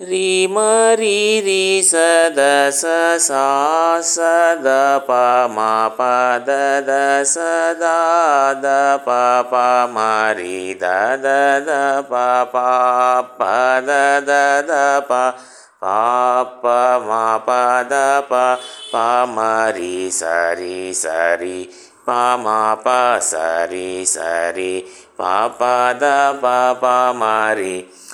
రి మరి రి సద స సా సద ప మ ప ద ద సద ద ప ప మరి ద ద ద ప ప ప ద ద ద ప ప ప మ ప ద ప ప మరి సరి సరి ప మ ప సరి సరి ప ప ద ప ప మరి ని సరి మా మా ద ప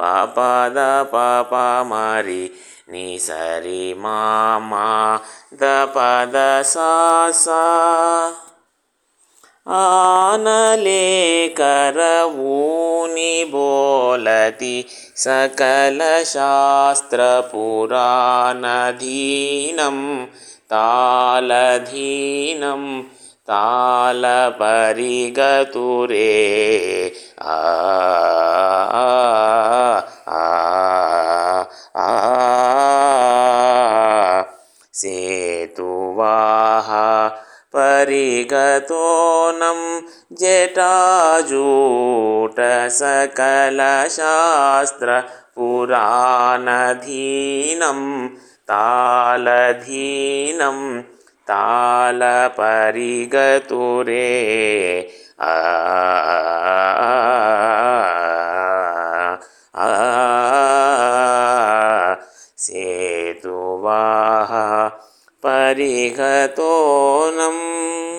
ಪಾಪದ ಪಾಪ ಮಾರಿ ನೀ ಸರಿ ಮಾಮಾ ದ ಪದ ಸಾಸ ಆನಲೇಕರವೂನಿ ಬೋಲತಿ ಸಕಲ ಶಾಸ್ತ್ರ ಪುರಾಣಧೀನಂ ತಾಲಧೀನಂ ತಾಲಪರಿಗತುರೇ ಆ सेतुवाः परिगतोनं जटाजूटसकलशास्त्रपुराणधीनं तालधीनं तालपरिगतुरे आ ः परिहतोनम्